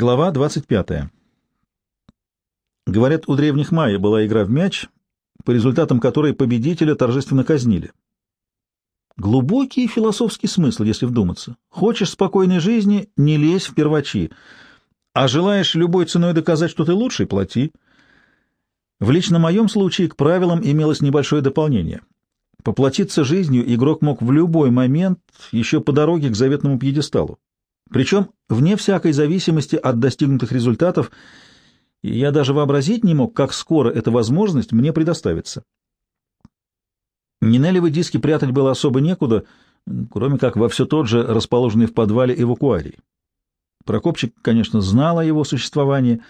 Глава 25. Говорят, у древних майя была игра в мяч, по результатам которой победителя торжественно казнили. Глубокий философский смысл, если вдуматься. Хочешь спокойной жизни — не лезь в первачи, а желаешь любой ценой доказать, что ты лучший — плати. В лично моем случае к правилам имелось небольшое дополнение. Поплатиться жизнью игрок мог в любой момент, еще по дороге к заветному пьедесталу. Причем вне всякой зависимости от достигнутых результатов, я даже вообразить не мог, как скоро эта возможность мне предоставится. Нинелевы диски прятать было особо некуда, кроме как во все тот же расположенный в подвале эвакуарий. Прокопчик, конечно, знал о его существовании,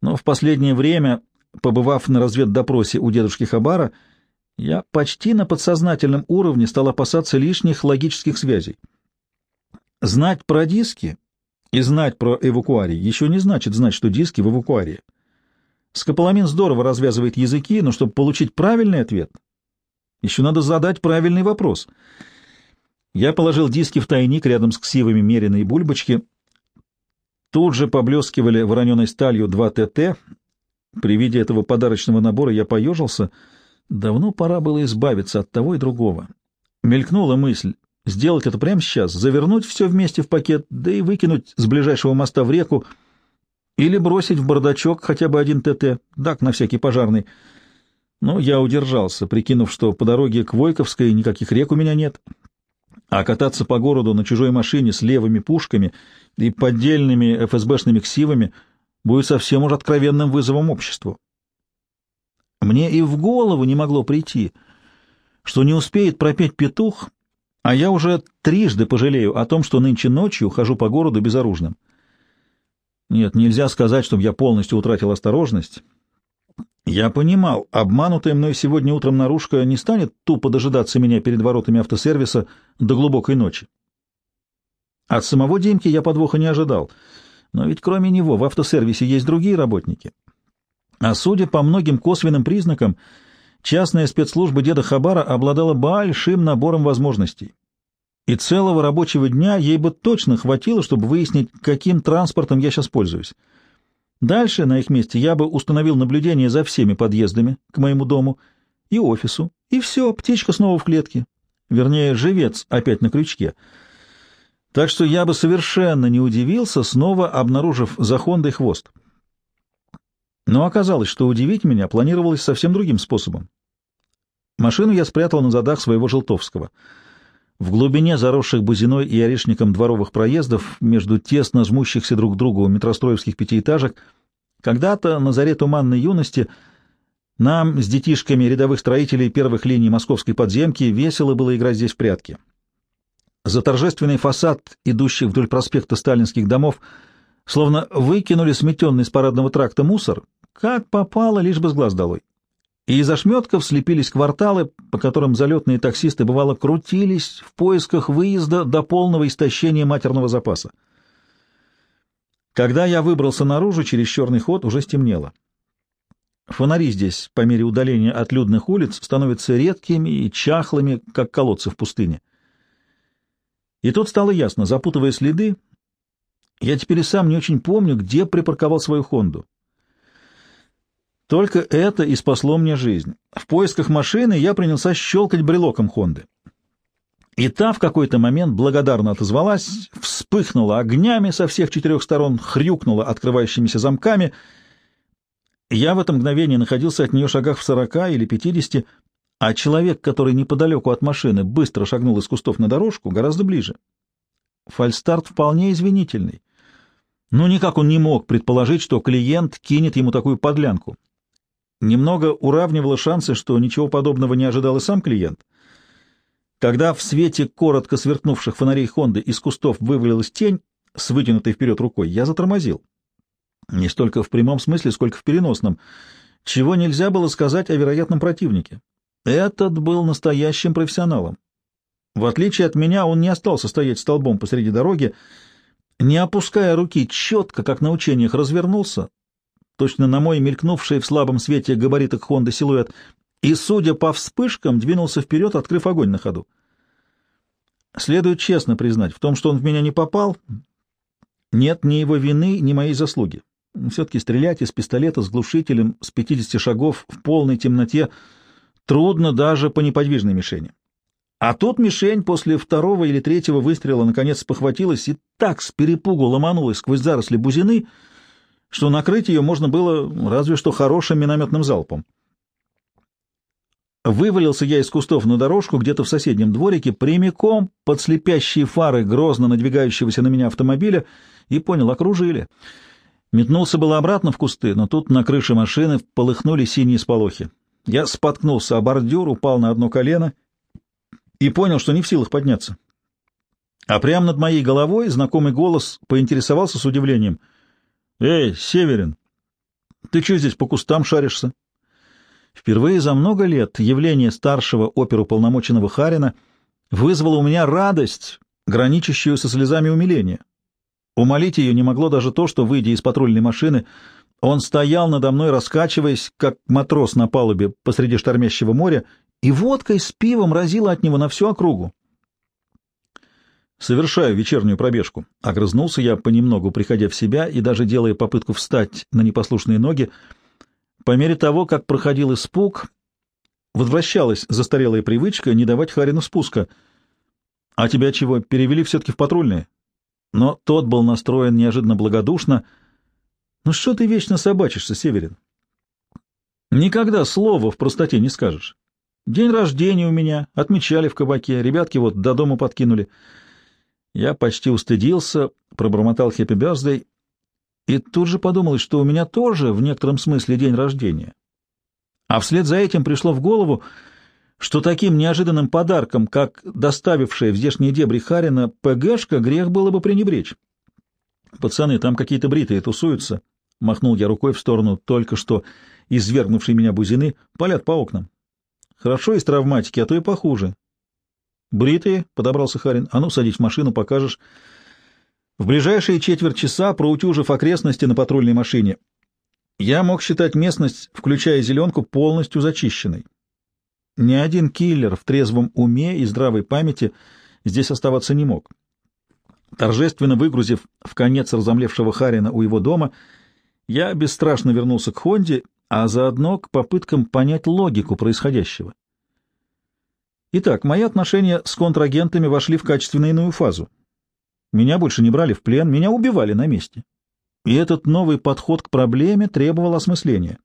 но в последнее время, побывав на разведдопросе у дедушки Хабара, я почти на подсознательном уровне стал опасаться лишних логических связей. Знать про диски и знать про эвакуарий еще не значит знать, что диски в эвакуарии. Скополамин здорово развязывает языки, но чтобы получить правильный ответ, еще надо задать правильный вопрос. Я положил диски в тайник рядом с ксивами меренной бульбочки. Тут же поблескивали вороненой сталью два ТТ. При виде этого подарочного набора я поежился. Давно пора было избавиться от того и другого. Мелькнула мысль, Сделать это прямо сейчас, завернуть все вместе в пакет, да и выкинуть с ближайшего моста в реку, или бросить в бардачок хотя бы один ТТ, так, на всякий пожарный. Но я удержался, прикинув, что по дороге к Войковской никаких рек у меня нет, а кататься по городу на чужой машине с левыми пушками и поддельными ФСБшными ксивами будет совсем уж откровенным вызовом обществу. Мне и в голову не могло прийти, что не успеет пропеть петух, а я уже трижды пожалею о том, что нынче ночью хожу по городу безоружным. Нет, нельзя сказать, чтобы я полностью утратил осторожность. Я понимал, обманутая мной сегодня утром наружка не станет тупо дожидаться меня перед воротами автосервиса до глубокой ночи. От самого Димки я подвоха не ожидал, но ведь кроме него в автосервисе есть другие работники. А судя по многим косвенным признакам, частная спецслужба деда Хабара обладала большим набором возможностей и целого рабочего дня ей бы точно хватило, чтобы выяснить, каким транспортом я сейчас пользуюсь. Дальше на их месте я бы установил наблюдение за всеми подъездами к моему дому и офису, и все, птичка снова в клетке. Вернее, живец опять на крючке. Так что я бы совершенно не удивился, снова обнаружив за Хондой хвост. Но оказалось, что удивить меня планировалось совсем другим способом. Машину я спрятал на задах своего Желтовского — в глубине заросших бузиной и орешником дворовых проездов, между тесно жмущихся друг к другу метростроевских пятиэтажек, когда-то на заре туманной юности нам с детишками рядовых строителей первых линий московской подземки весело было играть здесь в прятки. За торжественный фасад, идущий вдоль проспекта сталинских домов, словно выкинули сметенный с парадного тракта мусор, как попало, лишь бы с глаз долой и из ошметков слепились кварталы, по которым залетные таксисты, бывало, крутились в поисках выезда до полного истощения матерного запаса. Когда я выбрался наружу через черный ход, уже стемнело. Фонари здесь, по мере удаления от людных улиц, становятся редкими и чахлыми, как колодцы в пустыне. И тут стало ясно, запутывая следы, я теперь и сам не очень помню, где припарковал свою «Хонду». Только это и спасло мне жизнь. В поисках машины я принялся щелкать брелоком Хонды. И та в какой-то момент благодарно отозвалась, вспыхнула огнями со всех четырех сторон, хрюкнула открывающимися замками. Я в это мгновение находился от нее шагах в сорока или пятидесяти, а человек, который неподалеку от машины быстро шагнул из кустов на дорожку, гораздо ближе. Фальстарт вполне извинительный. Ну, никак он не мог предположить, что клиент кинет ему такую подлянку немного уравнивало шансы, что ничего подобного не ожидал и сам клиент. Когда в свете коротко сверкнувших фонарей Хонды из кустов вывалилась тень с вытянутой вперед рукой, я затормозил. Не столько в прямом смысле, сколько в переносном, чего нельзя было сказать о вероятном противнике. Этот был настоящим профессионалом. В отличие от меня, он не остался стоять столбом посреди дороги, не опуская руки четко, как на учениях, развернулся, точно на мой мелькнувший в слабом свете габариток Хонды силуэт, и, судя по вспышкам, двинулся вперед, открыв огонь на ходу. Следует честно признать, в том, что он в меня не попал, нет ни его вины, ни моей заслуги. Все-таки стрелять из пистолета с глушителем с 50 шагов в полной темноте трудно даже по неподвижной мишени. А тут мишень после второго или третьего выстрела наконец похватилась и так с перепугу ломанулась сквозь заросли бузины, что накрыть ее можно было разве что хорошим минометным залпом. Вывалился я из кустов на дорожку где-то в соседнем дворике, прямиком под слепящие фары грозно надвигающегося на меня автомобиля, и понял, окружили. Метнулся было обратно в кусты, но тут на крыше машины полыхнули синие сполохи. Я споткнулся о бордюр, упал на одно колено и понял, что не в силах подняться. А прямо над моей головой знакомый голос поинтересовался с удивлением. «Эй, Северин, ты что здесь по кустам шаришься?» Впервые за много лет явление старшего оперуполномоченного Харина вызвало у меня радость, граничащую со слезами умиления. Умолить ее не могло даже то, что, выйдя из патрульной машины, он стоял надо мной, раскачиваясь, как матрос на палубе посреди штормящего моря, и водкой с пивом разила от него на всю округу. «Совершаю вечернюю пробежку», — огрызнулся я понемногу, приходя в себя и даже делая попытку встать на непослушные ноги, — по мере того, как проходил испуг, возвращалась застарелая привычка не давать Харину спуска. «А тебя чего, перевели все-таки в патрульные?» Но тот был настроен неожиданно благодушно. «Ну что ты вечно собачишься, Северин?» «Никогда слова в простоте не скажешь. День рождения у меня, отмечали в кабаке, ребятки вот до дома подкинули». Я почти устыдился, пробормотал «Хэппи Бёрздей» И тут же подумалось, что у меня тоже в некотором смысле день рождения. А вслед за этим пришло в голову, что таким неожиданным подарком, как доставившая в здешние дебри Харина ПГшка, грех было бы пренебречь. «Пацаны, там какие-то бритые тусуются», — махнул я рукой в сторону только что извергнувшей меня бузины, — «палят по окнам». «Хорошо из травматики, а то и похуже». «Бритые?» — подобрался Харин. «А ну, садись в машину, покажешь». В ближайшие четверть часа, проутюжив окрестности на патрульной машине, я мог считать местность, включая зеленку, полностью зачищенной. Ни один киллер в трезвом уме и здравой памяти здесь оставаться не мог. Торжественно выгрузив в конец разомлевшего Харина у его дома, я бесстрашно вернулся к Хонде, а заодно к попыткам понять логику происходящего. Итак, мои отношения с контрагентами вошли в качественно иную фазу. Меня больше не брали в плен, меня убивали на месте. И этот новый подход к проблеме требовал осмысления.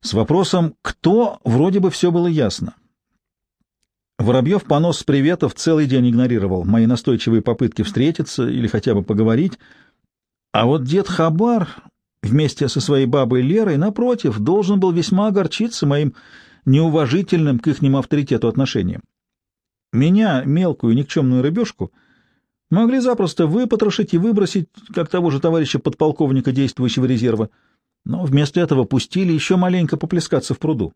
С вопросом «кто» вроде бы все было ясно. Воробьев понос приветов целый день игнорировал мои настойчивые попытки встретиться или хотя бы поговорить, а вот дед Хабар вместе со своей бабой Лерой, напротив, должен был весьма огорчиться моим неуважительным к ихнему авторитету отношением. Меня, мелкую никчемную рыбешку, — Могли запросто выпотрошить и выбросить, как того же товарища подполковника действующего резерва, но вместо этого пустили еще маленько поплескаться в пруду.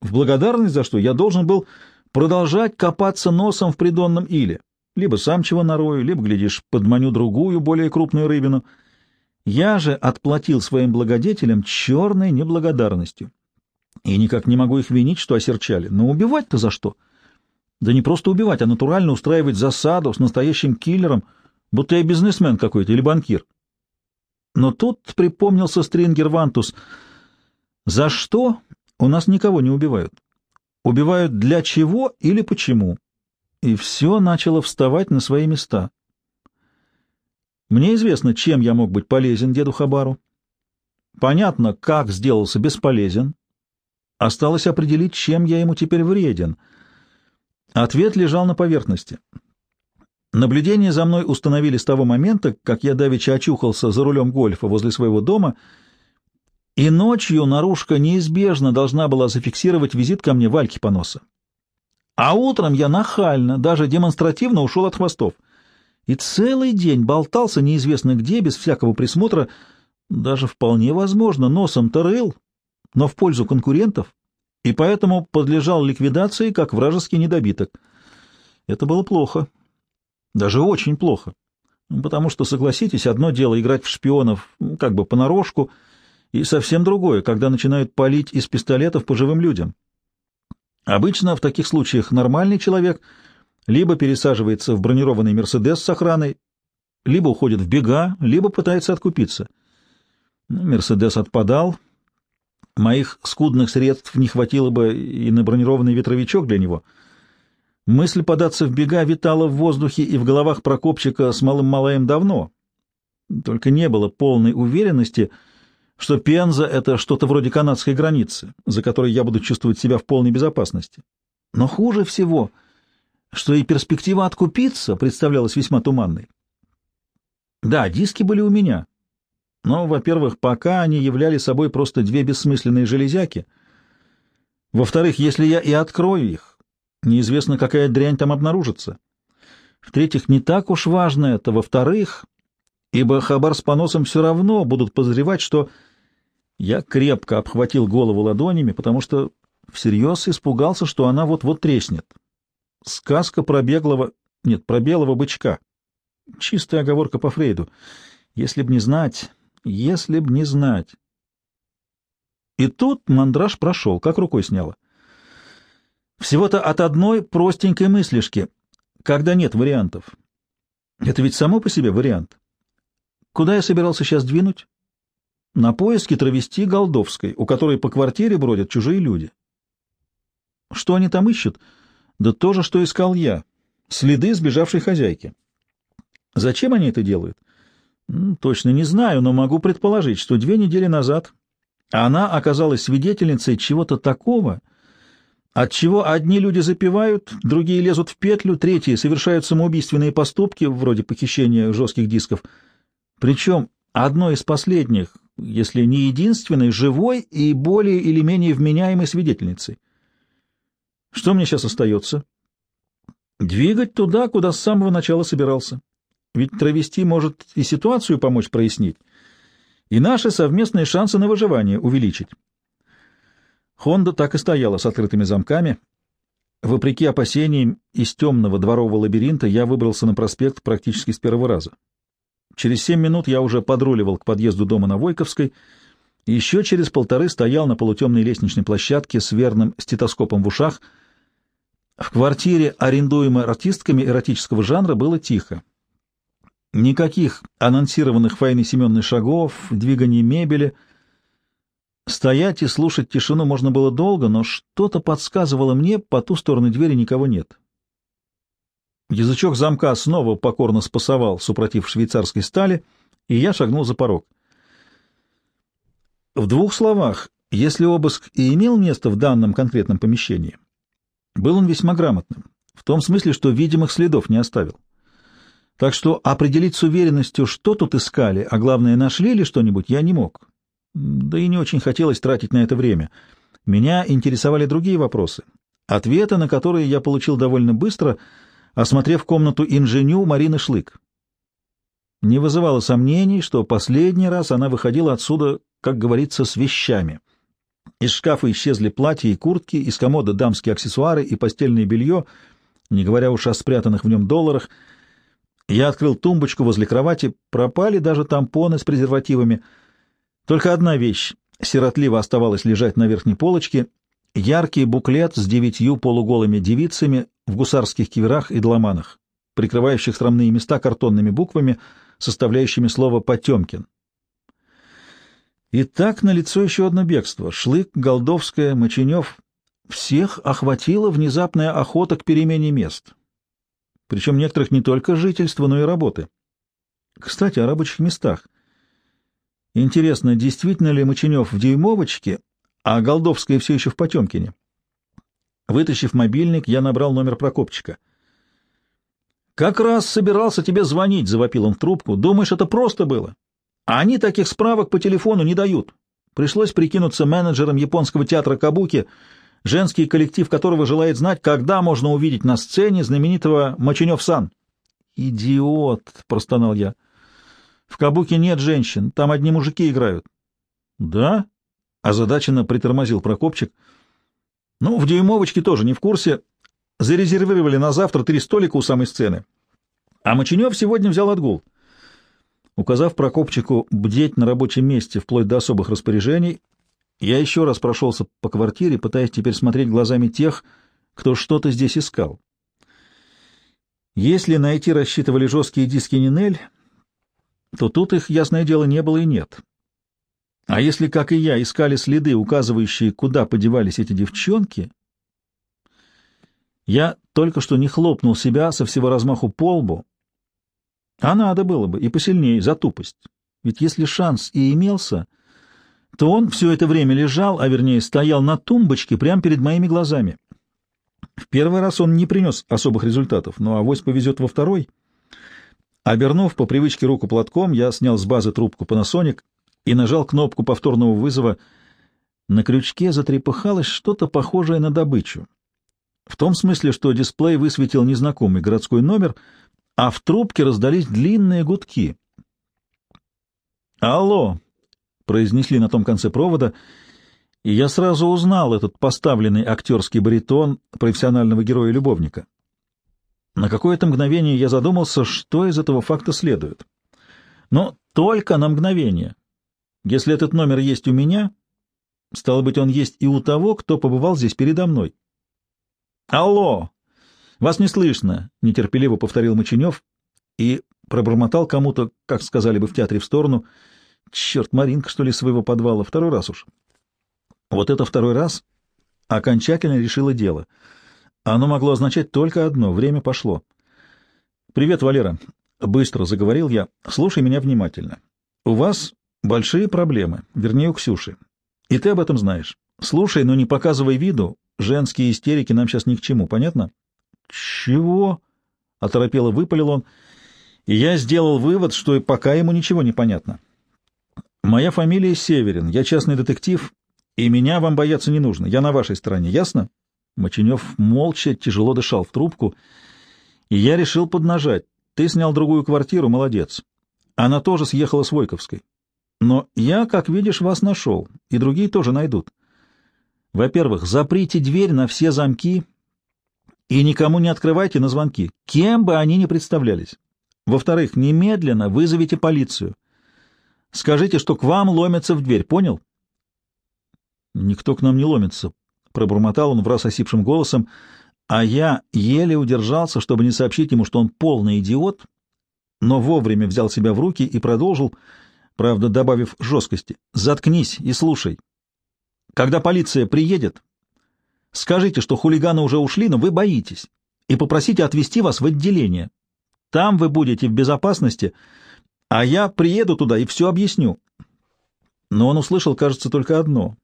В благодарность за что я должен был продолжать копаться носом в придонном иле. Либо сам чего нарою, либо, глядишь, подманю другую, более крупную рыбину. Я же отплатил своим благодетелям черной неблагодарностью. И никак не могу их винить, что осерчали. Но убивать-то за что? — да не просто убивать, а натурально устраивать засаду с настоящим киллером, будто я бизнесмен какой-то или банкир. Но тут припомнился Стрингер Вантус. За что у нас никого не убивают? Убивают для чего или почему? И все начало вставать на свои места. Мне известно, чем я мог быть полезен деду Хабару. Понятно, как сделался бесполезен. Осталось определить, чем я ему теперь вреден — Ответ лежал на поверхности. Наблюдение за мной установили с того момента, как я давеча очухался за рулем гольфа возле своего дома, и ночью наружка неизбежно должна была зафиксировать визит ко мне Вальки Поноса. А утром я нахально, даже демонстративно ушел от хвостов. И целый день болтался неизвестно где, без всякого присмотра, даже вполне возможно, носом-то рыл, но в пользу конкурентов, и поэтому подлежал ликвидации как вражеский недобиток. Это было плохо. Даже очень плохо. Потому что, согласитесь, одно дело играть в шпионов как бы понарошку, и совсем другое, когда начинают палить из пистолетов по живым людям. Обычно в таких случаях нормальный человек либо пересаживается в бронированный «Мерседес» с охраной, либо уходит в бега, либо пытается откупиться. Мерседес отпадал. Моих скудных средств не хватило бы и на бронированный ветровичок для него. Мысль податься в бега витала в воздухе и в головах Прокопчика с Малым Малаем давно. Только не было полной уверенности, что Пенза — это что-то вроде канадской границы, за которой я буду чувствовать себя в полной безопасности. Но хуже всего, что и перспектива откупиться представлялась весьма туманной. Да, диски были у меня, но, во-первых, пока они являли собой просто две бессмысленные железяки. Во-вторых, если я и открою их, неизвестно, какая дрянь там обнаружится. В-третьих, не так уж важно это. Во-вторых, ибо хабар с поносом все равно будут подозревать, что я крепко обхватил голову ладонями, потому что всерьез испугался, что она вот-вот треснет. Сказка про беглого... Нет, про белого бычка. Чистая оговорка по Фрейду. Если б не знать... Если б не знать... И тут мандраж прошел, как рукой сняло. Всего-то от одной простенькой мыслишки, когда нет вариантов. Это ведь само по себе вариант. Куда я собирался сейчас двинуть? На поиски травести Голдовской, у которой по квартире бродят чужие люди. Что они там ищут? Да то же, что искал я. Следы сбежавшей хозяйки. Зачем они это делают? Точно не знаю, но могу предположить, что две недели назад она оказалась свидетельницей чего-то такого, от чего одни люди запивают, другие лезут в петлю, третьи совершают самоубийственные поступки, вроде похищения жестких дисков. Причем одной из последних, если не единственной, живой и более или менее вменяемой свидетельницей. Что мне сейчас остается? Двигать туда, куда с самого начала собирался. Ведь травести может и ситуацию помочь прояснить, и наши совместные шансы на выживание увеличить. Хонда так и стояла с открытыми замками. Вопреки опасениям из темного дворового лабиринта я выбрался на проспект практически с первого раза. Через семь минут я уже подруливал к подъезду дома на Войковской, и еще через полторы стоял на полутемной лестничной площадке с верным стетоскопом в ушах. В квартире, арендуемой артистками эротического жанра, было тихо. Никаких анонсированных Фаиной Семенной шагов, двиганий мебели. Стоять и слушать тишину можно было долго, но что-то подсказывало мне, по ту сторону двери никого нет. Язычок замка снова покорно спасовал, супротив швейцарской стали, и я шагнул за порог. В двух словах, если обыск и имел место в данном конкретном помещении, был он весьма грамотным, в том смысле, что видимых следов не оставил. Так что определить с уверенностью, что тут искали, а главное, нашли ли что-нибудь, я не мог. Да и не очень хотелось тратить на это время. Меня интересовали другие вопросы, ответы на которые я получил довольно быстро, осмотрев комнату инженю Марины Шлык. Не вызывало сомнений, что последний раз она выходила отсюда, как говорится, с вещами. Из шкафа исчезли платья и куртки, из комода дамские аксессуары и постельное белье, не говоря уж о спрятанных в нем долларах — я открыл тумбочку возле кровати, пропали даже тампоны с презервативами. Только одна вещь сиротливо оставалась лежать на верхней полочке — яркий буклет с девятью полуголыми девицами в гусарских киверах и доломанах, прикрывающих срамные места картонными буквами, составляющими слово «Потемкин». И так налицо еще одно бегство. Шлык, Голдовская, Моченев. Всех охватила внезапная охота к перемене мест причем некоторых не только жительства, но и работы. Кстати, о рабочих местах. Интересно, действительно ли Моченев в Дюймовочке, а Голдовская все еще в Потемкине? Вытащив мобильник, я набрал номер Прокопчика. «Как раз собирался тебе звонить», — завопил он в трубку. «Думаешь, это просто было? А они таких справок по телефону не дают. Пришлось прикинуться менеджером японского театра Кабуки — женский коллектив которого желает знать, когда можно увидеть на сцене знаменитого Моченев-сан. «Идиот!» — простонал я. «В Кабуке нет женщин, там одни мужики играют». «Да?» — озадаченно притормозил Прокопчик. «Ну, в Дюймовочке тоже не в курсе. Зарезервировали на завтра три столика у самой сцены. А Моченев сегодня взял отгул». Указав Прокопчику бдеть на рабочем месте вплоть до особых распоряжений, я еще раз прошелся по квартире, пытаясь теперь смотреть глазами тех, кто что-то здесь искал. Если найти рассчитывали жесткие диски Нинель, то тут их, ясное дело, не было и нет. А если, как и я, искали следы, указывающие, куда подевались эти девчонки, я только что не хлопнул себя со всего размаху по лбу, а надо было бы, и посильнее, за тупость. Ведь если шанс и имелся, то он все это время лежал, а вернее стоял на тумбочке прямо перед моими глазами. В первый раз он не принес особых результатов, но авось повезет во второй. Обернув по привычке руку платком, я снял с базы трубку Panasonic и нажал кнопку повторного вызова. На крючке затрепыхалось что-то похожее на добычу. В том смысле, что дисплей высветил незнакомый городской номер, а в трубке раздались длинные гудки. «Алло!» — произнесли на том конце провода, и я сразу узнал этот поставленный актерский баритон профессионального героя-любовника. На какое-то мгновение я задумался, что из этого факта следует. Но только на мгновение. Если этот номер есть у меня, стало быть, он есть и у того, кто побывал здесь передо мной. «Алло! Вас не слышно!» — нетерпеливо повторил Моченев и пробормотал кому-то, как сказали бы в театре, в сторону. «Черт, Маринка, что ли, своего подвала? Второй раз уж». Вот это второй раз окончательно решило дело. Оно могло означать только одно — время пошло. «Привет, Валера!» — быстро заговорил я. «Слушай меня внимательно. У вас большие проблемы, вернее, у Ксюши. И ты об этом знаешь. Слушай, но не показывай виду, Женские истерики нам сейчас ни к чему, понятно? Чего? Оторопело выпалил он, и я сделал вывод, что и пока ему ничего не понятно. Моя фамилия Северин, я частный детектив, и меня вам бояться не нужно. Я на вашей стороне, ясно? Моченев молча, тяжело дышал в трубку, и я решил поднажать. Ты снял другую квартиру, молодец. Она тоже съехала с Войковской. Но я, как видишь, вас нашел, и другие тоже найдут. Во-первых, заприте дверь на все замки и никому не открывайте на звонки, кем бы они ни представлялись. Во-вторых, немедленно вызовите полицию. Скажите, что к вам ломятся в дверь, понял? Никто к нам не ломится, пробормотал он враз осипшим голосом, а я еле удержался, чтобы не сообщить ему, что он полный идиот, но вовремя взял себя в руки и продолжил, правда, добавив жесткости. «Заткнись и слушай. Когда полиция приедет, скажите, что хулиганы уже ушли, но вы боитесь, и попросите отвезти вас в отделение. Там вы будете в безопасности, а я приеду туда и все объясню. Но он услышал, кажется, только одно.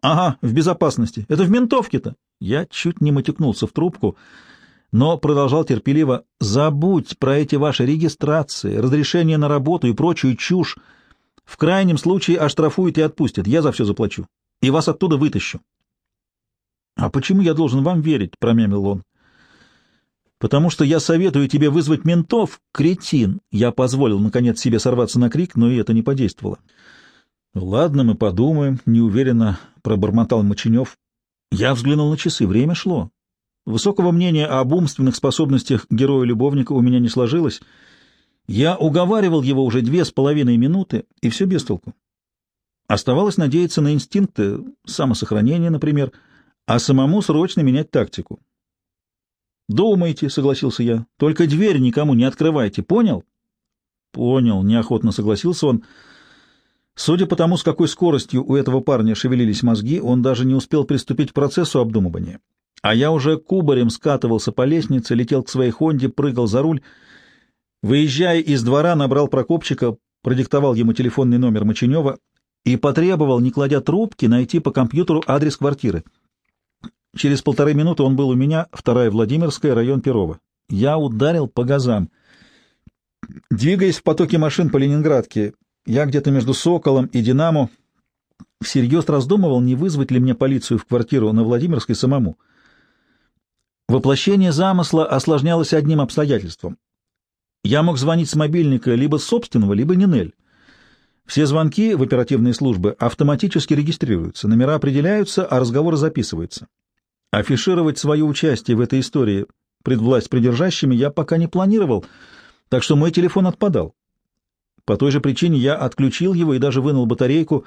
Ага, в безопасности. Это в ментовке-то. Я чуть не матюкнулся в трубку, но продолжал терпеливо. Забудь про эти ваши регистрации, разрешение на работу и прочую чушь. В крайнем случае оштрафуют и отпустят. Я за все заплачу и вас оттуда вытащу. — А почему я должен вам верить? — промямлил он. — Потому что я советую тебе вызвать ментов, кретин. Я позволил, наконец, себе сорваться на крик, но и это не подействовало. — Ладно, мы подумаем, — неуверенно пробормотал Моченев. Я взглянул на часы, время шло. Высокого мнения об умственных способностях героя-любовника у меня не сложилось. Я уговаривал его уже две с половиной минуты, и все без толку. Оставалось надеяться на инстинкты, самосохранения, например, а самому срочно менять тактику. «Думайте», — согласился я, — «только дверь никому не открывайте, понял?» «Понял», — неохотно согласился он. Судя по тому, с какой скоростью у этого парня шевелились мозги, он даже не успел приступить к процессу обдумывания. А я уже кубарем скатывался по лестнице, летел к своей «Хонде», прыгал за руль. Выезжая из двора, набрал Прокопчика, продиктовал ему телефонный номер Моченева и потребовал, не кладя трубки, найти по компьютеру адрес квартиры. Через полторы минуты он был у меня, вторая Владимирская, район Перова. Я ударил по газам. Двигаясь в потоке машин по Ленинградке, я где-то между «Соколом» и «Динамо» всерьез раздумывал, не вызвать ли мне полицию в квартиру на Владимирской самому. Воплощение замысла осложнялось одним обстоятельством. Я мог звонить с мобильника либо собственного, либо Нинель. Все звонки в оперативные службы автоматически регистрируются, номера определяются, а разговоры записываются. Афишировать свое участие в этой истории пред власть придержащими я пока не планировал, так что мой телефон отпадал. По той же причине я отключил его и даже вынул батарейку.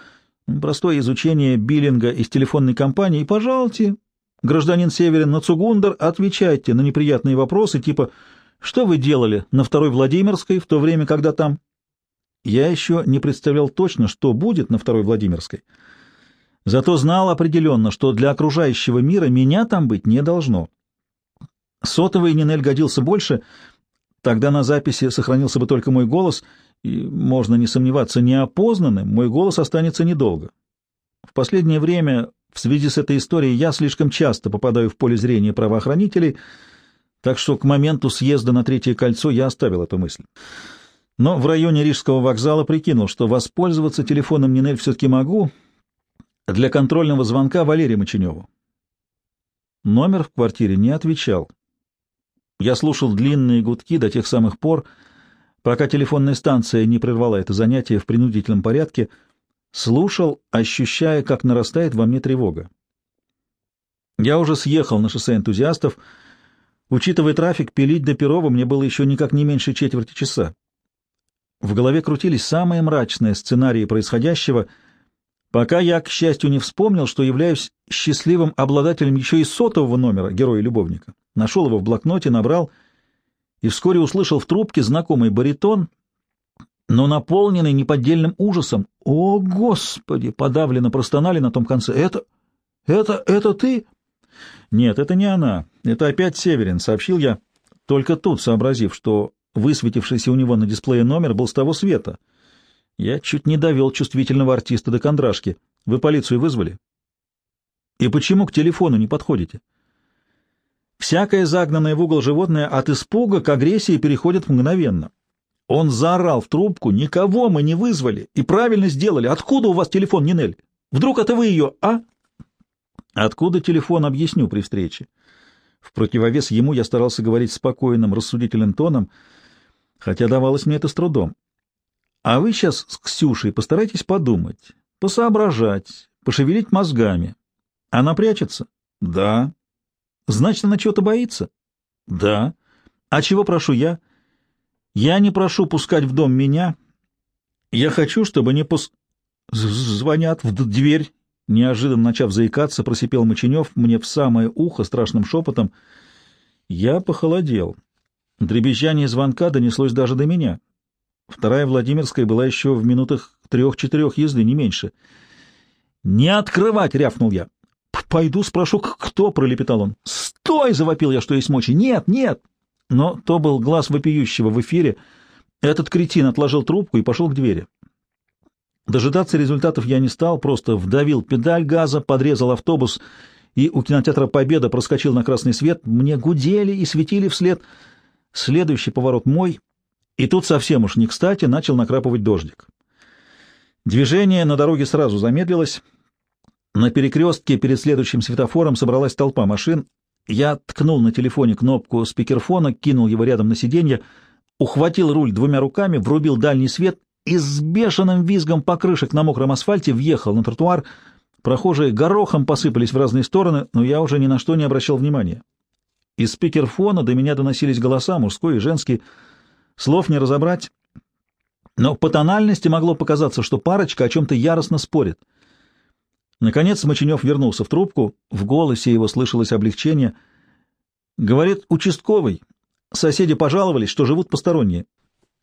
Простое изучение биллинга из телефонной компании. Пожалуйте, гражданин Северин Нацугундер, отвечайте на неприятные вопросы, типа «Что вы делали на второй Владимирской в то время, когда там?» Я еще не представлял точно, что будет на второй Владимирской. Зато знал определенно, что для окружающего мира меня там быть не должно. Сотовый Нинель годился больше, тогда на записи сохранился бы только мой голос, и, можно не сомневаться, неопознанным мой голос останется недолго. В последнее время, в связи с этой историей, я слишком часто попадаю в поле зрения правоохранителей, так что к моменту съезда на Третье кольцо я оставил эту мысль. Но в районе Рижского вокзала прикинул, что воспользоваться телефоном Нинель все-таки могу для контрольного звонка Валерию Моченеву. Номер в квартире не отвечал. Я слушал длинные гудки до тех самых пор, пока телефонная станция не прервала это занятие в принудительном порядке, слушал, ощущая, как нарастает во мне тревога. Я уже съехал на шоссе энтузиастов. Учитывая трафик, пилить до Перова мне было еще никак не меньше четверти часа. В голове крутились самые мрачные сценарии происходящего, пока я, к счастью, не вспомнил, что являюсь счастливым обладателем еще и сотового номера героя-любовника. Нашел его в блокноте, набрал и вскоре услышал в трубке знакомый баритон, но наполненный неподдельным ужасом. «О, Господи!» — подавленно простонали на том конце. «Это... это... это ты?» «Нет, это не она. Это опять Северин», — сообщил я, только тут сообразив, что высветившийся у него на дисплее номер был с того света. Я чуть не довел чувствительного артиста до кондрашки. Вы полицию вызвали? И почему к телефону не подходите? Всякое загнанное в угол животное от испуга к агрессии переходит мгновенно. Он заорал в трубку, никого мы не вызвали, и правильно сделали. Откуда у вас телефон, Нинель? Вдруг это вы ее, а? Откуда телефон, объясню при встрече. В противовес ему я старался говорить спокойным, рассудительным тоном, хотя давалось мне это с трудом. А вы сейчас с Ксюшей постарайтесь подумать, посоображать, пошевелить мозгами. Она прячется? Да. Значит, она чего-то боится? Да. А чего прошу я? Я не прошу пускать в дом меня. Я хочу, чтобы не пус... Звонят в дверь. Неожиданно начав заикаться, просипел Моченев мне в самое ухо страшным шепотом. Я похолодел. Дребезжание звонка донеслось даже до меня. Вторая Владимирская была еще в минутах трех-четырех езды, не меньше. «Не открывать!» — рявкнул я. «Пойду спрошу, кто?» — пролепетал он. «Стой!» — завопил я, что есть мочи. «Нет, нет!» Но то был глаз вопиющего в эфире. Этот кретин отложил трубку и пошел к двери. Дожидаться результатов я не стал, просто вдавил педаль газа, подрезал автобус и у кинотеатра «Победа» проскочил на красный свет. Мне гудели и светили вслед. Следующий поворот мой, и тут совсем уж не кстати начал накрапывать дождик. Движение на дороге сразу замедлилось. На перекрестке перед следующим светофором собралась толпа машин. Я ткнул на телефоне кнопку спикерфона, кинул его рядом на сиденье, ухватил руль двумя руками, врубил дальний свет и с бешеным визгом покрышек на мокром асфальте въехал на тротуар. Прохожие горохом посыпались в разные стороны, но я уже ни на что не обращал внимания. Из спикерфона до меня доносились голоса, мужской и женский. Слов не разобрать, но по тональности могло показаться, что парочка о чем-то яростно спорит — Наконец Моченев вернулся в трубку, в голосе его слышалось облегчение. Говорит, участковый. Соседи пожаловались, что живут посторонние.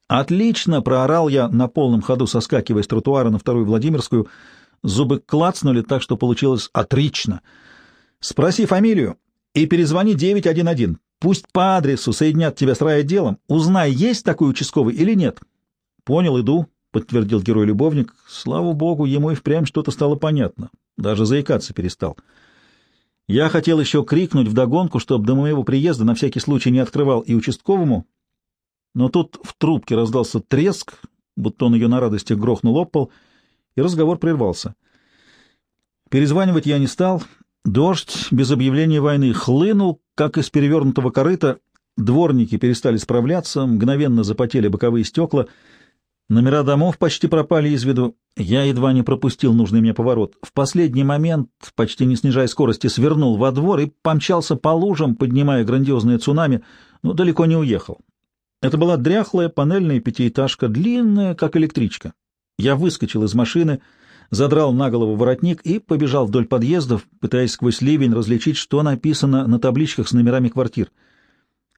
«Отлично!» — проорал я на полном ходу, соскакивая с тротуара на вторую Владимирскую. Зубы клацнули так, что получилось «отлично». «Спроси фамилию и перезвони 911. Пусть по адресу соединят тебя с райотделом. Узнай, есть такой участковый или нет». «Понял, иду», — подтвердил герой-любовник. Слава богу, ему и впрямь что-то стало понятно даже заикаться перестал. Я хотел еще крикнуть вдогонку, чтобы до моего приезда на всякий случай не открывал и участковому, но тут в трубке раздался треск, будто он ее на радости грохнул об и разговор прервался. Перезванивать я не стал. Дождь без объявления войны хлынул, как из перевернутого корыта. Дворники перестали справляться, мгновенно запотели боковые стекла — Номера домов почти пропали из виду. Я едва не пропустил нужный мне поворот. В последний момент, почти не снижая скорости, свернул во двор и помчался по лужам, поднимая грандиозное цунами, но далеко не уехал. Это была дряхлая панельная пятиэтажка, длинная, как электричка. Я выскочил из машины, задрал на голову воротник и побежал вдоль подъездов, пытаясь сквозь ливень различить, что написано на табличках с номерами квартир.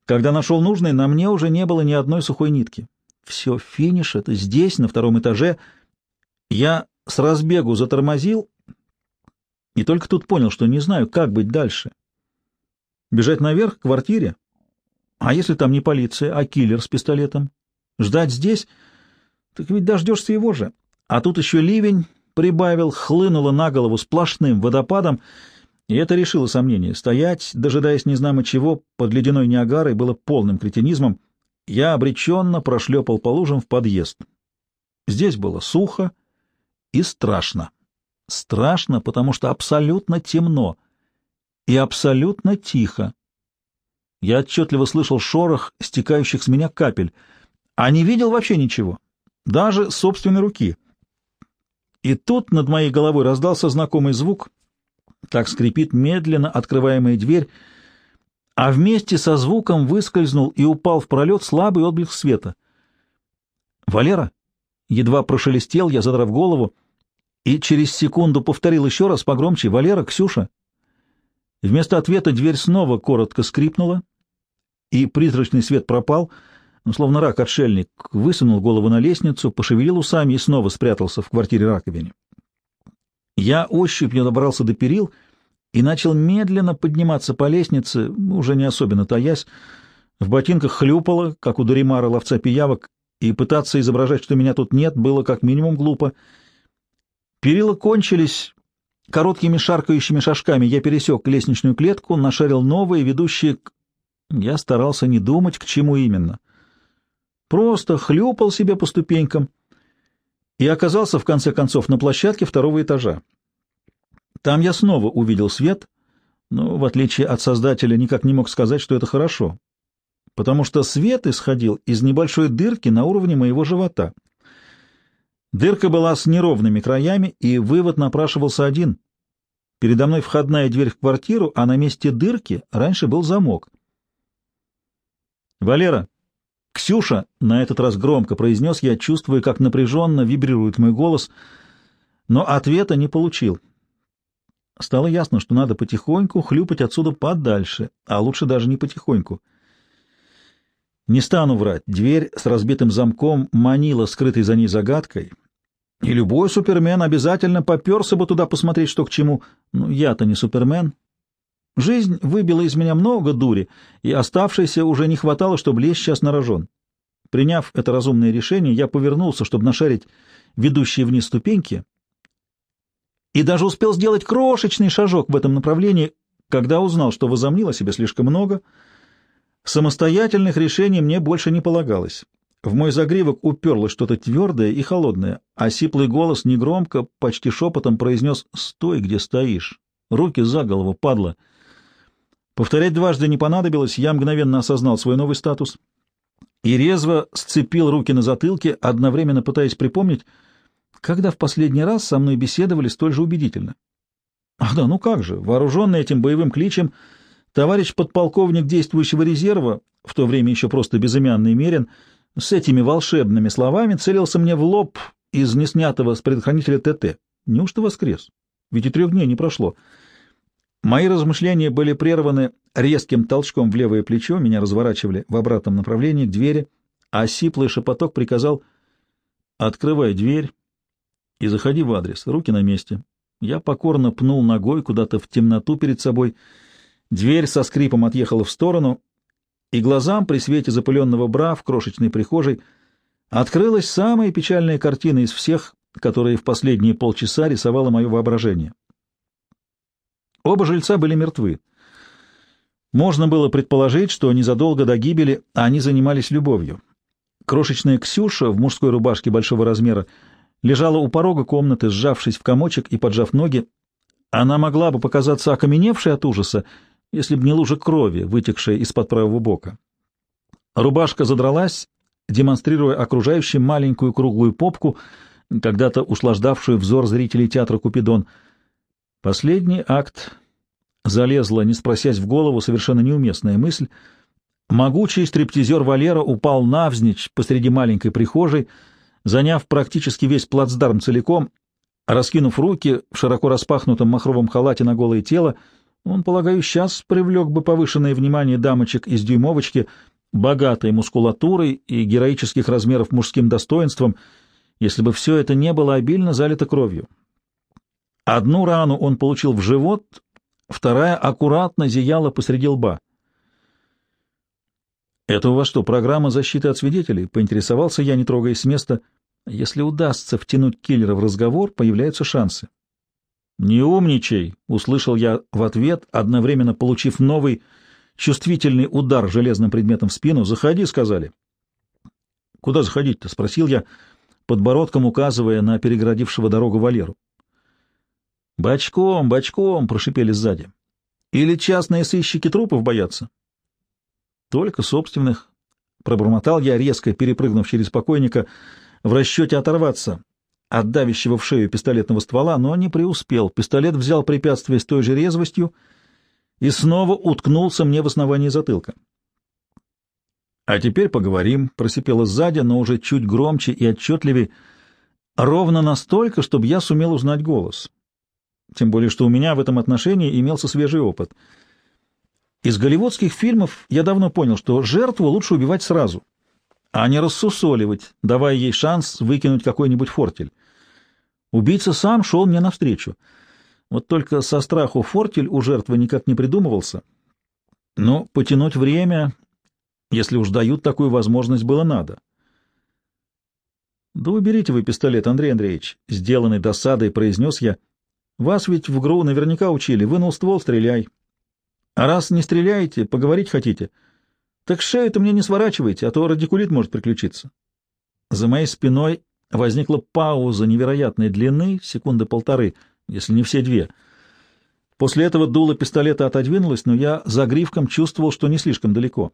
Когда нашел нужный, на мне уже не было ни одной сухой нитки. Все, финиш, это здесь, на втором этаже. Я с разбегу затормозил и только тут понял, что не знаю, как быть дальше. Бежать наверх, к квартире? А если там не полиция, а киллер с пистолетом? Ждать здесь? Так ведь дождешься его же. А тут еще ливень прибавил, хлынуло на голову сплошным водопадом, и это решило сомнение. Стоять, дожидаясь незнамо чего, под ледяной Ниагарой было полным кретинизмом. Я обреченно прошлепал по лужам в подъезд. Здесь было сухо и страшно. Страшно, потому что абсолютно темно и абсолютно тихо. Я отчетливо слышал шорох стекающих с меня капель, а не видел вообще ничего, даже собственной руки. И тут над моей головой раздался знакомый звук, так скрипит медленно открываемая дверь, а вместе со звуком выскользнул и упал в пролет слабый отблеск света. «Валера?» Едва прошелестел я, задрав голову, и через секунду повторил еще раз погромче «Валера, Ксюша?» Вместо ответа дверь снова коротко скрипнула, и призрачный свет пропал, словно рак-отшельник, высунул голову на лестницу, пошевелил усами и снова спрятался в квартире раковине. Я ощупью добрался до перил и начал медленно подниматься по лестнице, уже не особенно таясь. В ботинках хлюпало, как у Дуримара ловца пиявок, и пытаться изображать, что меня тут нет, было как минимум глупо. Перила кончились, Короткими шаркающими шажками я пересек лестничную клетку, нашарил новые, ведущие к... Я старался не думать, к чему именно. Просто хлюпал себе по ступенькам и оказался, в конце концов, на площадке второго этажа. Там я снова увидел свет, но, в отличие от создателя, никак не мог сказать, что это хорошо, потому что свет исходил из небольшой дырки на уровне моего живота — Дырка была с неровными краями, и вывод напрашивался один. Передо мной входная дверь в квартиру, а на месте дырки раньше был замок. «Валера!» «Ксюша!» — на этот раз громко произнес я, чувствуя, как напряженно вибрирует мой голос, но ответа не получил. Стало ясно, что надо потихоньку хлюпать отсюда подальше, а лучше даже не потихоньку. Не стану врать, дверь с разбитым замком манила скрытой за ней загадкой — и любой супермен обязательно поперся бы туда посмотреть, что к чему. Ну, я-то не супермен. Жизнь выбила из меня много дури, и оставшейся уже не хватало, чтобы лезть сейчас на рожон. Приняв это разумное решение, я повернулся, чтобы нашарить ведущие вниз ступеньки, и даже успел сделать крошечный шажок в этом направлении, когда узнал, что возомнил о себе слишком много. Самостоятельных решений мне больше не полагалось. В мой загривок уперлось что-то твердое и холодное, а сиплый голос негромко, почти шепотом произнес «Стой, где стоишь! Руки за голову, падла!» Повторять дважды не понадобилось, я мгновенно осознал свой новый статус и резво сцепил руки на затылке, одновременно пытаясь припомнить, когда в последний раз со мной беседовали столь же убедительно. Ах да, ну как же, вооруженный этим боевым кличем, товарищ подполковник действующего резерва, в то время еще просто безымянный Мерин, — с этими волшебными словами целился мне в лоб из неснятого с предохранителя ТТ. Неужто воскрес? Ведь и трех дней не прошло. Мои размышления были прерваны резким толчком в левое плечо, меня разворачивали в обратном направлении к двери, а сиплый шепоток приказал «Открывай дверь и заходи в адрес, руки на месте». Я покорно пнул ногой куда-то в темноту перед собой. Дверь со скрипом отъехала в сторону, и глазам при свете запыленного бра в крошечной прихожей открылась самая печальная картина из всех, которые в последние полчаса рисовало мое воображение. Оба жильца были мертвы. Можно было предположить, что незадолго до гибели они занимались любовью. Крошечная Ксюша в мужской рубашке большого размера лежала у порога комнаты, сжавшись в комочек и поджав ноги. Она могла бы показаться окаменевшей от ужаса, если б не лужа крови, вытекшая из-под правого бока. Рубашка задралась, демонстрируя окружающим маленькую круглую попку, когда-то услаждавшую взор зрителей театра «Купидон». Последний акт залезла, не спросясь в голову, совершенно неуместная мысль. Могучий стриптизер Валера упал навзничь посреди маленькой прихожей, заняв практически весь плацдарм целиком, раскинув руки в широко распахнутом махровом халате на голое тело, он, полагаю, сейчас привлек бы повышенное внимание дамочек из дюймовочки, богатой мускулатурой и героических размеров мужским достоинством, если бы все это не было обильно залито кровью. Одну рану он получил в живот, вторая аккуратно зияла посреди лба. «Это у вас что, программа защиты от свидетелей?» — поинтересовался я, не трогаясь с места. «Если удастся втянуть киллера в разговор, появляются шансы». «Не умничай!» — услышал я в ответ, одновременно получив новый чувствительный удар железным предметом в спину. «Заходи», — сказали. «Куда заходить-то?» — спросил я, подбородком указывая на перегородившего дорогу Валеру. «Бочком, бочком!» — прошипели сзади. «Или частные сыщики трупов боятся?» «Только собственных», — пробормотал я, резко перепрыгнув через покойника, в расчете оторваться от давящего в шею пистолетного ствола, но не преуспел. Пистолет взял препятствие с той же резвостью и снова уткнулся мне в основании затылка. «А теперь поговорим», — просипело сзади, но уже чуть громче и отчетливее, ровно настолько, чтобы я сумел узнать голос. Тем более, что у меня в этом отношении имелся свежий опыт. Из голливудских фильмов я давно понял, что жертву лучше убивать сразу — а не рассусоливать, давая ей шанс выкинуть какой-нибудь фортель. Убийца сам шел мне навстречу. Вот только со страху фортель у жертвы никак не придумывался. Но потянуть время, если уж дают такую возможность, было надо. «Да уберите вы пистолет, Андрей Андреевич», — сделанный досадой произнес я. «Вас ведь в ГРУ наверняка учили. Вынул ствол, стреляй. А раз не стреляете, поговорить хотите». Так шею-то мне не сворачивайте, а то радикулит может приключиться. За моей спиной возникла пауза невероятной длины, секунды полторы, если не все две. После этого дуло пистолета отодвинулось, но я за гривком чувствовал, что не слишком далеко.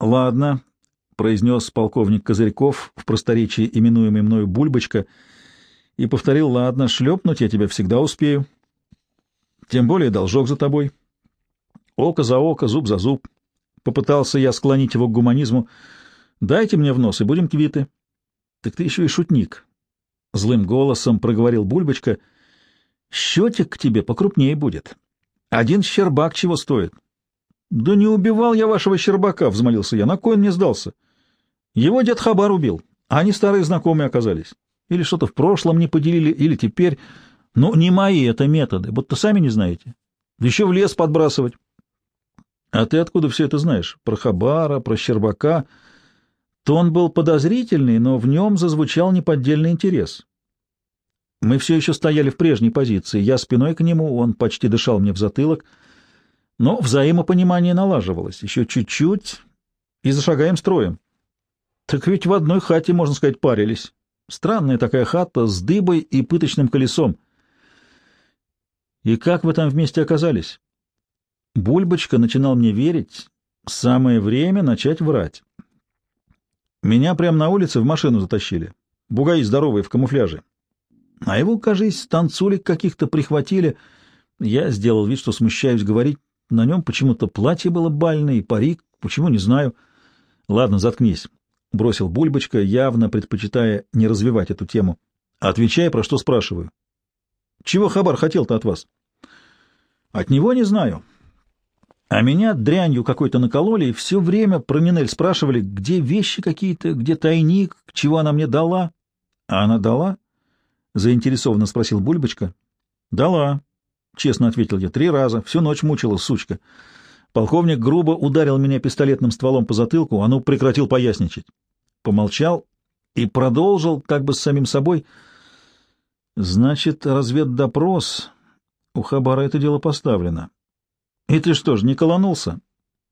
«Ладно», — произнес полковник Козырьков в просторечии, именуемый мною Бульбочка, и повторил, «Ладно, шлепнуть я тебя всегда успею. Тем более должок за тобой. Око за око, зуб за зуб. Попытался я склонить его к гуманизму. «Дайте мне в нос, и будем квиты». «Так ты еще и шутник», — злым голосом проговорил Бульбочка. «Счетик к тебе покрупнее будет. Один щербак чего стоит?» «Да не убивал я вашего щербака», — взмолился я. «На кой он мне сдался?» «Его дед Хабар убил, а они старые знакомые оказались. Или что-то в прошлом не поделили, или теперь. Ну, не мои это методы, будто сами не знаете. Еще в лес подбрасывать». А ты откуда все это знаешь? Про Хабара, про Щербака? Тон был подозрительный, но в нем зазвучал неподдельный интерес. Мы все еще стояли в прежней позиции. Я спиной к нему, он почти дышал мне в затылок. Но взаимопонимание налаживалось. Еще чуть-чуть, и зашагаем строем. Так ведь в одной хате, можно сказать, парились. Странная такая хата с дыбой и пыточным колесом. И как вы там вместе оказались? Бульбочка начинал мне верить, самое время начать врать. Меня прямо на улице в машину затащили. Бугаи здоровые в камуфляже. А его, кажись, танцулик каких-то прихватили. Я сделал вид, что смущаюсь говорить. На нем почему-то платье было бальное и парик. Почему, не знаю. Ладно, заткнись. — бросил Бульбочка, явно предпочитая не развивать эту тему. — Отвечай, про что спрашиваю. — Чего Хабар хотел-то от вас? — От него не знаю. А меня дрянью какой-то накололи, и все время про Нинель спрашивали, где вещи какие-то, где тайник, чего она мне дала. — А она дала? — заинтересованно спросил Бульбочка. — Дала, — честно ответил я, — три раза, всю ночь мучила, сучка. Полковник грубо ударил меня пистолетным стволом по затылку, а ну прекратил поясничать. Помолчал и продолжил, как бы с самим собой. — Значит, разведдопрос... У Хабара это дело поставлено. И ты что ж, не колонулся?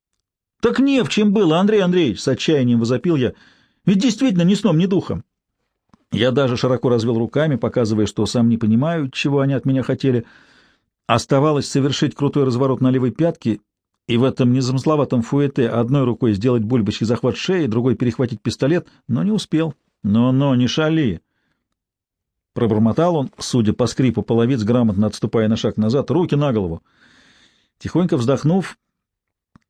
— Так не в чем было, Андрей Андреевич, — с отчаянием возопил я. — Ведь действительно ни сном, ни духом. Я даже широко развел руками, показывая, что сам не понимаю, чего они от меня хотели. Оставалось совершить крутой разворот на левой пятке и в этом незамысловатом фуэте одной рукой сделать бульбочки захват шеи, другой перехватить пистолет, но не успел. «Но-но, не шали!» Пробормотал он, судя по скрипу половиц, грамотно отступая на шаг назад, руки на голову. Тихонько вздохнув,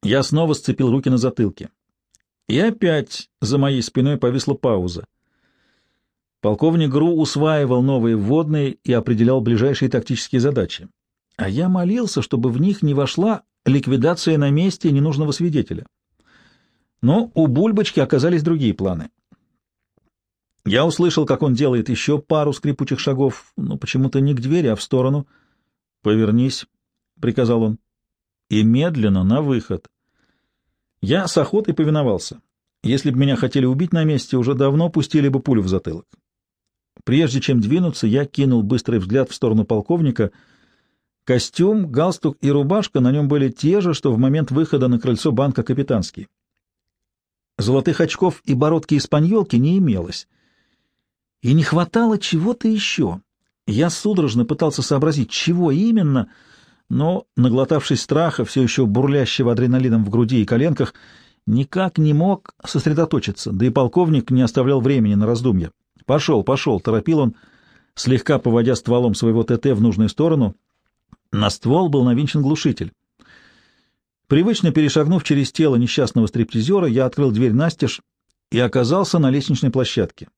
я снова сцепил руки на затылке. И опять за моей спиной повисла пауза. Полковник ГРУ усваивал новые вводные и определял ближайшие тактические задачи. А я молился, чтобы в них не вошла ликвидация на месте ненужного свидетеля. Но у Бульбочки оказались другие планы. Я услышал, как он делает еще пару скрипучих шагов, но почему-то не к двери, а в сторону. «Повернись», — приказал он, — «и медленно на выход». Я с охотой повиновался. Если бы меня хотели убить на месте, уже давно пустили бы пулю в затылок. Прежде чем двинуться, я кинул быстрый взгляд в сторону полковника. Костюм, галстук и рубашка на нем были те же, что в момент выхода на крыльцо банка «Капитанский». Золотых очков и бородки испаньолки не имелось. И не хватало чего-то еще. Я судорожно пытался сообразить, чего именно, но, наглотавшись страха, все еще бурлящего адреналином в груди и коленках, никак не мог сосредоточиться, да и полковник не оставлял времени на раздумья. «Пошел, пошел!» — торопил он, слегка поводя стволом своего ТТ в нужную сторону. На ствол был навинчен глушитель. Привычно перешагнув через тело несчастного стриптизера, я открыл дверь настежь и оказался на лестничной площадке.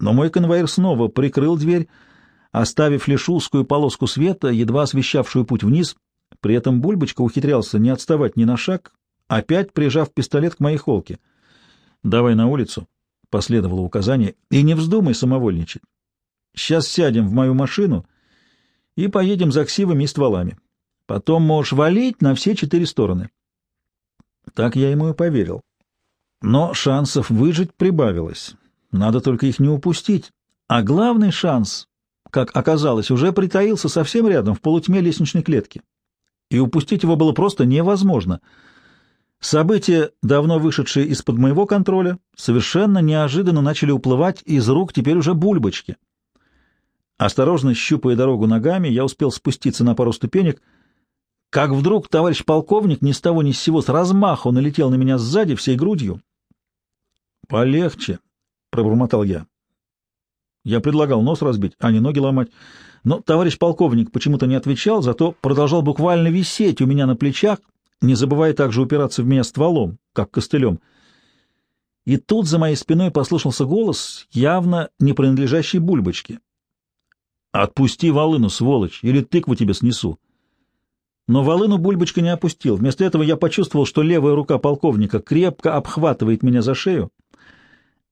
Но мой конвоир снова прикрыл дверь, оставив лишь узкую полоску света, едва освещавшую путь вниз. При этом Бульбочка ухитрялся не отставать ни на шаг, опять прижав пистолет к моей холке. «Давай на улицу», — последовало указание, — «и не вздумай самовольничать. Сейчас сядем в мою машину и поедем за ксивами и стволами. Потом можешь валить на все четыре стороны». Так я ему и поверил. Но шансов выжить прибавилось. Надо только их не упустить. А главный шанс, как оказалось, уже притаился совсем рядом, в полутьме лестничной клетки. И упустить его было просто невозможно. События, давно вышедшие из-под моего контроля, совершенно неожиданно начали уплывать из рук теперь уже бульбочки. Осторожно щупая дорогу ногами, я успел спуститься на пару ступенек, как вдруг товарищ полковник ни с того ни с сего с размаху налетел на меня сзади всей грудью. «Полегче», пробормотал я. Я предлагал нос разбить, а не ноги ломать. Но товарищ полковник почему-то не отвечал, зато продолжал буквально висеть у меня на плечах, не забывая также упираться в меня стволом, как костылем. И тут за моей спиной послышался голос, явно не принадлежащий бульбочке. «Отпусти волыну, сволочь, или тыкву тебе снесу». Но волыну бульбочка не опустил. Вместо этого я почувствовал, что левая рука полковника крепко обхватывает меня за шею,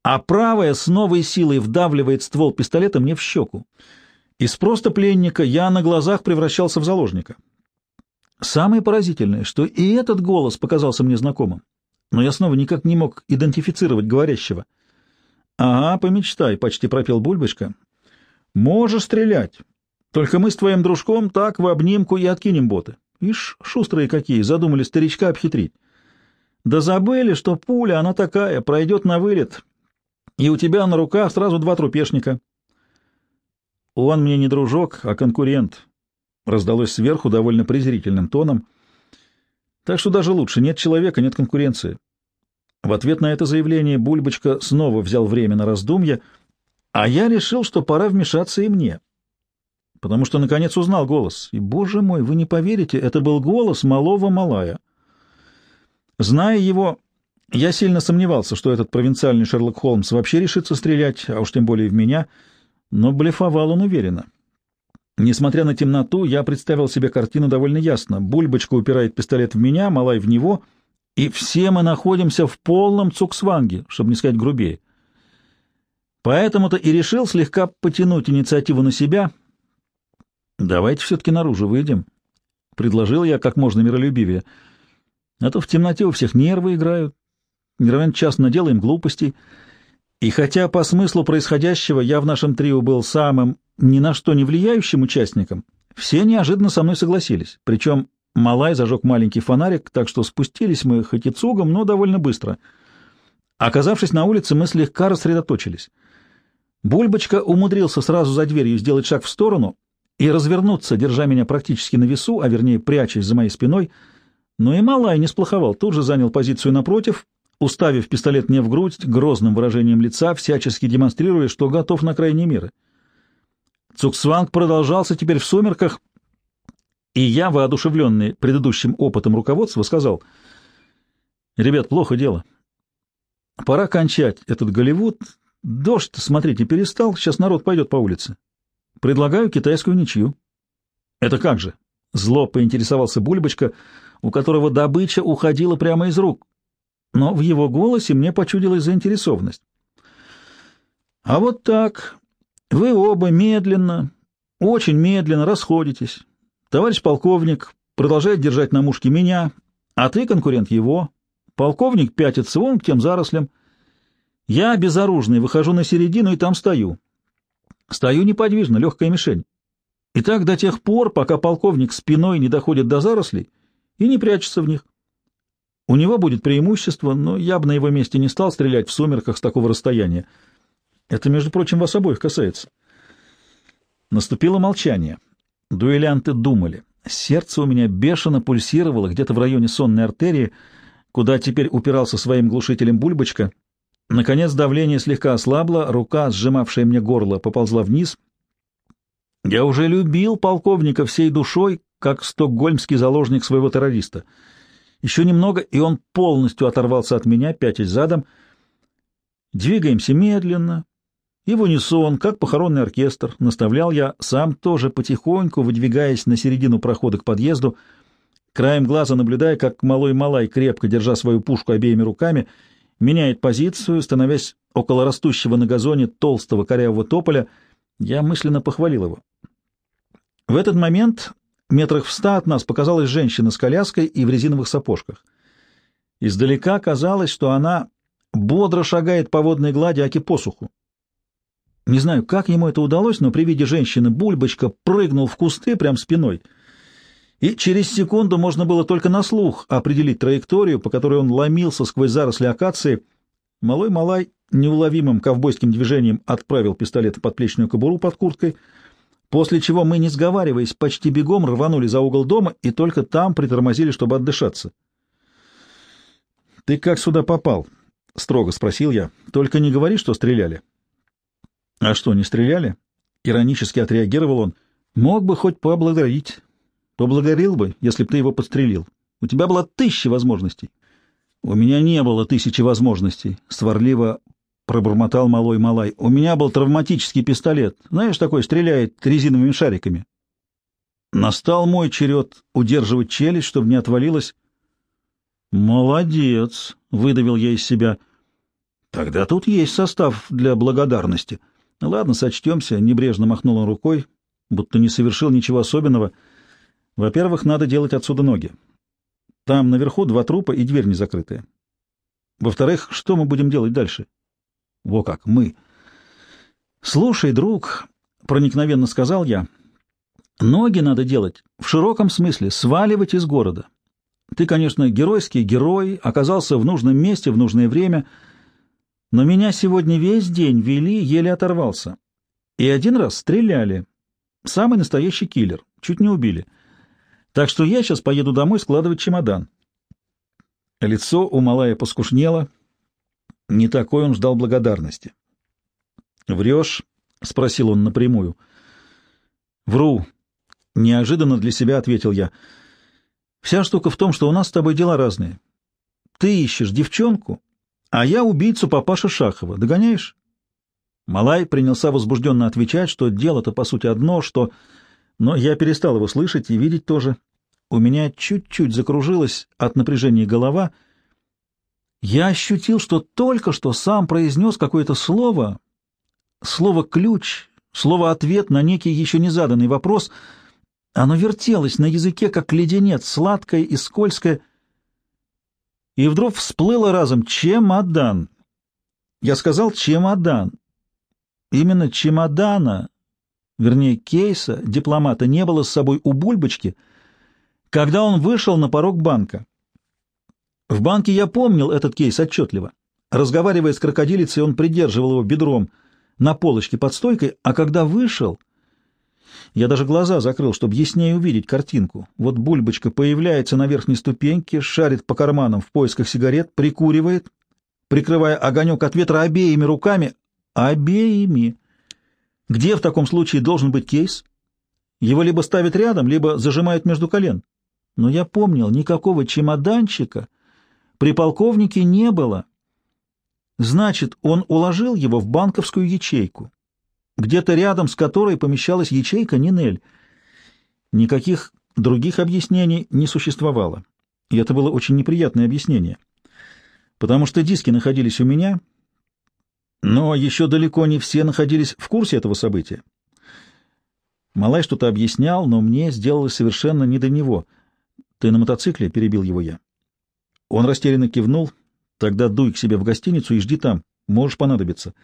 а правая с новой силой вдавливает ствол пистолета мне в щеку. Из просто пленника я на глазах превращался в заложника. Самое поразительное, что и этот голос показался мне знакомым, но я снова никак не мог идентифицировать говорящего. — Ага, помечтай, — почти пропел Бульбочка. — Можешь стрелять. Только мы с твоим дружком так в обнимку и откинем боты. Ишь, шустрые какие, задумали старичка обхитрить. Да забыли, что пуля, она такая, пройдет на вылет, и у тебя на руках сразу два трупешника. — Он мне не дружок, а конкурент, — раздалось сверху довольно презрительным тоном. — Так что даже лучше. Нет человека, нет конкуренции. В ответ на это заявление Бульбочка снова взял время на раздумье, а я решил, что пора вмешаться и мне. Потому что, наконец, узнал голос. И, боже мой, вы не поверите, это был голос малого малая. Зная его, я сильно сомневался, что этот провинциальный Шерлок Холмс вообще решится стрелять, а уж тем более в меня, но блефовал он уверенно. Несмотря на темноту, я представил себе картину довольно ясно. Бульбочка упирает пистолет в меня, Малай в него, и все мы находимся в полном цуксванге, чтобы не сказать грубее. Поэтому-то и решил слегка потянуть инициативу на себя. «Давайте все-таки наружу выйдем», — предложил я как можно миролюбивее. «А то в темноте у всех нервы играют, не равен час наделаем глупостей. И хотя по смыслу происходящего я в нашем трио был самым ни на что не влияющим участником, все неожиданно со мной согласились. Причем Малай зажег маленький фонарик, так что спустились мы хоть и цугом, но довольно быстро. Оказавшись на улице, мы слегка рассредоточились. Бульбочка умудрился сразу за дверью сделать шаг в сторону и развернуться, держа меня практически на весу, а вернее прячась за моей спиной, но и Малай не сплоховал, тут же занял позицию напротив уставив пистолет мне в грудь, грозным выражением лица, всячески демонстрируя, что готов на крайние меры. Цуксванг продолжался теперь в сумерках, и я, воодушевленный предыдущим опытом руководства, сказал, «Ребят, плохо дело. Пора кончать этот Голливуд. Дождь, смотрите, перестал, сейчас народ пойдет по улице. Предлагаю китайскую ничью». «Это как же?» — зло поинтересовался Бульбочка, у которого добыча уходила прямо из рук. но в его голосе мне почудилась заинтересованность. «А вот так. Вы оба медленно, очень медленно расходитесь. Товарищ полковник продолжает держать на мушке меня, а ты конкурент его. Полковник пятится вон к тем зарослям. Я безоружный, выхожу на середину и там стою. Стою неподвижно, легкая мишень. И так до тех пор, пока полковник спиной не доходит до зарослей и не прячется в них. У него будет преимущество, но я бы на его месте не стал стрелять в сумерках с такого расстояния. Это, между прочим, вас обоих касается. Наступило молчание. Дуэлянты думали. Сердце у меня бешено пульсировало где-то в районе сонной артерии, куда теперь упирался своим глушителем бульбочка. Наконец давление слегка ослабло, рука, сжимавшая мне горло, поползла вниз. Я уже любил полковника всей душой, как стокгольмский заложник своего террориста. Еще немного, и он полностью оторвался от меня, пятясь задом. Двигаемся медленно, и в унисон, как похоронный оркестр, наставлял я, сам тоже потихоньку, выдвигаясь на середину прохода к подъезду, краем глаза наблюдая, как малой Малай, крепко держа свою пушку обеими руками, меняет позицию, становясь около растущего на газоне толстого корявого тополя, я мысленно похвалил его. В этот момент метрах в ста от нас показалась женщина с коляской и в резиновых сапожках. Издалека казалось, что она бодро шагает по водной глади аки посуху. Не знаю, как ему это удалось, но при виде женщины Бульбочка прыгнул в кусты прямо спиной. И через секунду можно было только на слух определить траекторию, по которой он ломился сквозь заросли акации. Малой Малай неуловимым ковбойским движением отправил пистолет в подплечную кобуру под курткой, после чего мы, не сговариваясь, почти бегом рванули за угол дома и только там притормозили, чтобы отдышаться. «Ты как сюда попал?» — строго спросил я. «Только не говори, что стреляли». «А что, не стреляли?» — иронически отреагировал он. «Мог бы хоть поблагодарить. Поблагодарил бы, если бы ты его подстрелил. У тебя была тысяча возможностей». «У меня не было тысячи возможностей», — сварливо пробормотал малой Малай. «У меня был травматический пистолет. Знаешь, такой стреляет резиновыми шариками». Настал мой черед удерживать челюсть, чтобы не отвалилась. «Молодец!» — выдавил я из себя. «Тогда тут есть состав для благодарности». Ладно, сочтемся, небрежно махнул он рукой, будто не совершил ничего особенного. Во-первых, надо делать отсюда ноги. Там наверху два трупа и дверь не закрытая. Во-вторых, что мы будем делать дальше? Во как, мы. Слушай, друг, проникновенно сказал я, ноги надо делать в широком смысле, сваливать из города. Ты, конечно, геройский герой, оказался в нужном месте в нужное время — но меня сегодня весь день вели, еле оторвался. И один раз стреляли. Самый настоящий киллер. Чуть не убили. Так что я сейчас поеду домой складывать чемодан. Лицо у Малая поскушнело. Не такой он ждал благодарности. «Врешь?» — спросил он напрямую. «Вру», — неожиданно для себя ответил я. «Вся штука в том, что у нас с тобой дела разные. Ты ищешь девчонку, а я убийцу папаша Шахова. Догоняешь? Малай принялся возбужденно отвечать, что дело-то по сути одно, что... Но я перестал его слышать и видеть тоже. У меня чуть-чуть закружилась от напряжения голова. Я ощутил, что только что сам произнес какое-то слово, слово «ключ», слово «ответ» на некий еще не заданный вопрос. Оно вертелось на языке, как леденец, сладкое и скользкое — и вдруг всплыло разом «чемодан». Я сказал «чемодан». Именно чемодана, вернее кейса, дипломата не было с собой у Бульбочки, когда он вышел на порог банка. В банке я помнил этот кейс отчетливо. Разговаривая с крокодилицей, он придерживал его бедром на полочке под стойкой, а когда вышел... Я даже глаза закрыл, чтобы яснее увидеть картинку. Вот бульбочка появляется на верхней ступеньке, шарит по карманам в поисках сигарет, прикуривает, прикрывая огонек от ветра обеими руками. Обеими! Где в таком случае должен быть кейс? Его либо ставят рядом, либо зажимают между колен. Но я помнил, никакого чемоданчика при полковнике не было. Значит, он уложил его в банковскую ячейку где-то рядом с которой помещалась ячейка Нинель. Никаких других объяснений не существовало, и это было очень неприятное объяснение, потому что диски находились у меня, но еще далеко не все находились в курсе этого события. Малай что-то объяснял, но мне сделалось совершенно не до него. «Ты на мотоцикле?» — перебил его я. Он растерянно кивнул. «Тогда дуй к себе в гостиницу и жди там. Можешь понадобиться».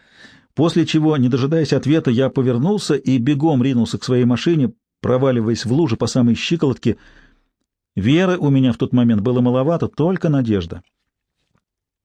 После чего, не дожидаясь ответа, я повернулся и бегом ринулся к своей машине, проваливаясь в лужи по самой щиколотке. Веры у меня в тот момент было маловато, только надежда.